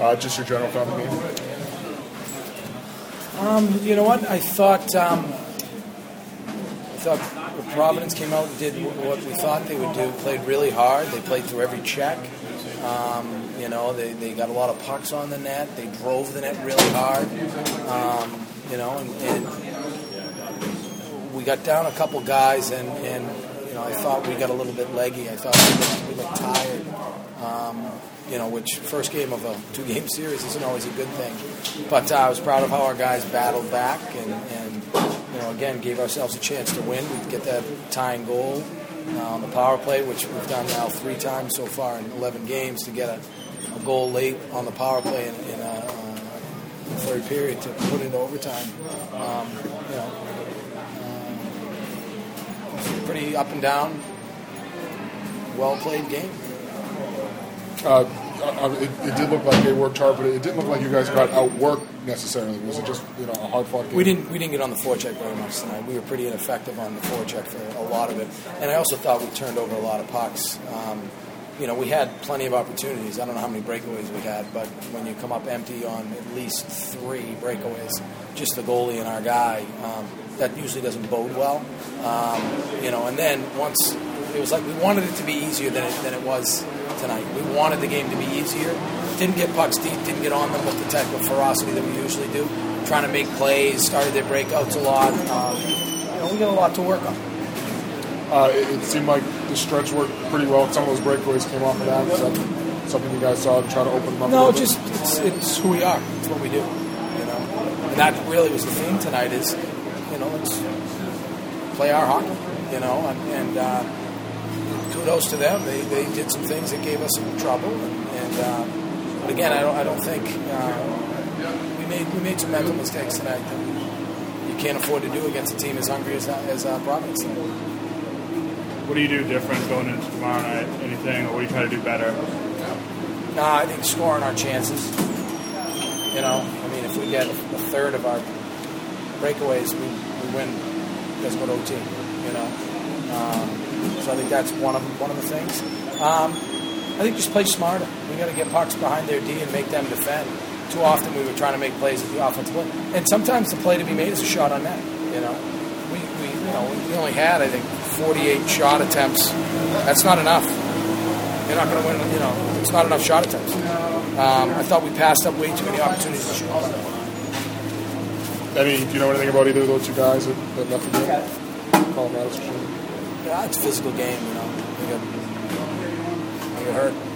Uh, just your general game. Um, you know what? I thought um, I thought Providence came out and did what we thought they would do. Played really hard. They played through every check. Um, you know, they, they got a lot of pucks on the net. They drove the net really hard. Um, you know, and, and we got down a couple guys, and, and you know, I thought we got a little bit leggy. I thought we looked, we looked tired. Um, you know, which first game of a two-game series isn't always a good thing. But uh, I was proud of how our guys battled back, and, and you know, again, gave ourselves a chance to win. We get that tying goal uh, on the power play, which we've done now three times so far in 11 games to get a, a goal late on the power play in, in a, uh, third period to put into overtime. Um, you know, uh, pretty up and down, well played game. Uh, uh, it, it, did look like they worked hard, but it didn't look like you guys got outworked necessarily. Was it just you know a hard fought game? We didn't we didn't get on the forecheck very much tonight. We were pretty ineffective on the forecheck for a lot of it, and I also thought we turned over a lot of pucks. Um, you know, we had plenty of opportunities. I don't know how many breakaways we had, but when you come up empty on at least three breakaways, just the goalie and our guy, um, that usually doesn't bode well. Um, you know, and then once it was like we wanted it to be easier than it, than it was tonight. We wanted the game to be easier. Didn't get pucks deep, didn't get on them with the type of ferocity that we usually do. Trying to make plays, started their breakouts a lot. Um, you know, we got a lot to work on. Uh, it, it, seemed like the stretch worked pretty well. Some of those breakaways came off of that. Is that something you guys saw to try to open them up? No, just it's, it's who we are. It's what we do. You know, and that really was the theme tonight. Is you know, let's play our hockey. You know, and, and uh, kudos to them. They, they did some things that gave us some trouble, and, and uh, but again, I don't I don't think uh, we made we made some mental mistakes tonight that you can't afford to do against a team as hungry as as uh, Providence. What do you do different going into tomorrow night? Anything, or what do you try to do better? Nah, I think scoring our chances. You know, I mean, if we get a third of our breakaways, we, we win. Doesn't go to OT. You know. Um, so I think that's one of one of the things. Um, I think just play smarter. We got to get pucks behind their D and make them defend. Too often we were trying to make plays at the offensive play, and sometimes the play to be made is a shot on net. You know, we, we you know we only had I think 48 shot attempts. That's not enough. You're not going to win. You know, it's not enough shot attempts. Um, I thought we passed up way too many opportunities to shoot. Any, do you know anything about either of those two guys that, that left the game? Colorado, yeah, it's a physical game, you know. You get, you get hurt.